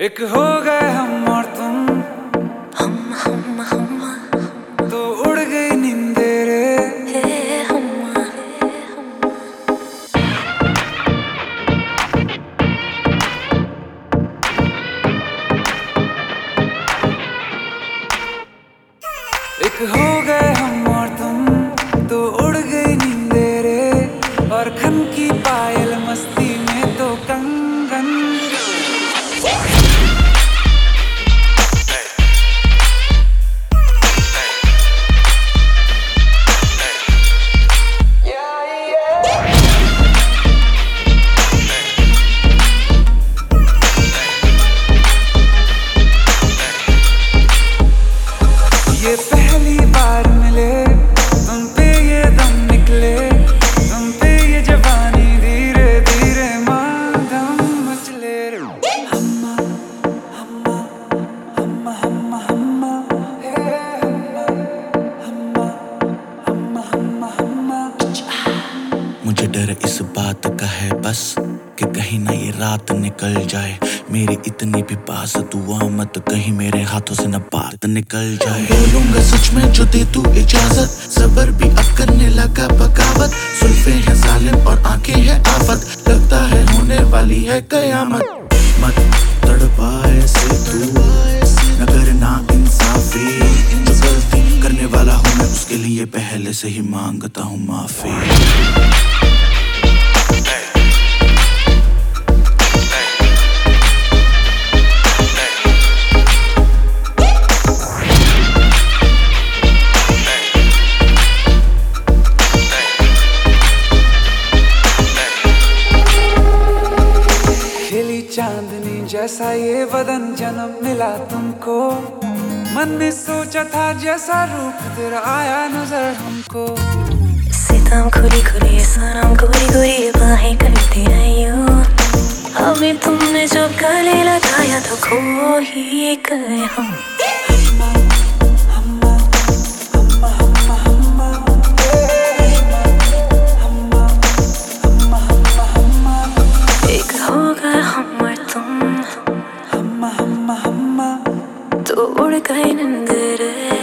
एक हो गए हम और तुम। हम हम हम। तो उड़ गई नींदे रे हे हम। एक हो गए हम बार मिले तुम पे ये दम निकले तुम पे ये जवानी धीरे धीरे मांगम मचले। हम्मा हम्मा हम्मा हम्मा हम्मा हम्मा हम्मा हम्मा हम्मा। मुझे डर इस बात का है बस कि कहीं ना ये रात निकल जाए। मेरी इतनी भी पास दुआ मत कहीं मेरे हाथों से न बात निकल जाए। बोलूँगा सच में जो दे तू इजाज़त, सबर भी अब करने लगा बगावत। सुल्फे हैं जालिम और आँखें हैं आफत, लगता है होने वाली है कयामत। मत तड़पाए से तू न करना इंसाफी। जो गलती करने वाला हूँ मैं, उसके लिए पहले से ही माँगता हूँ माफ़ी। चांदनी जैसा ये बदन जन्म मिला तुमको। मन में सोचा था जैसा रूप तेरा आया नज़र हमको। सितम खुली खुली सनम गोरी गोरी बाहें करती आयो अभी तुमने जो गले लगाया तो खो ही गए हम। 또 오래 가 있는 그래.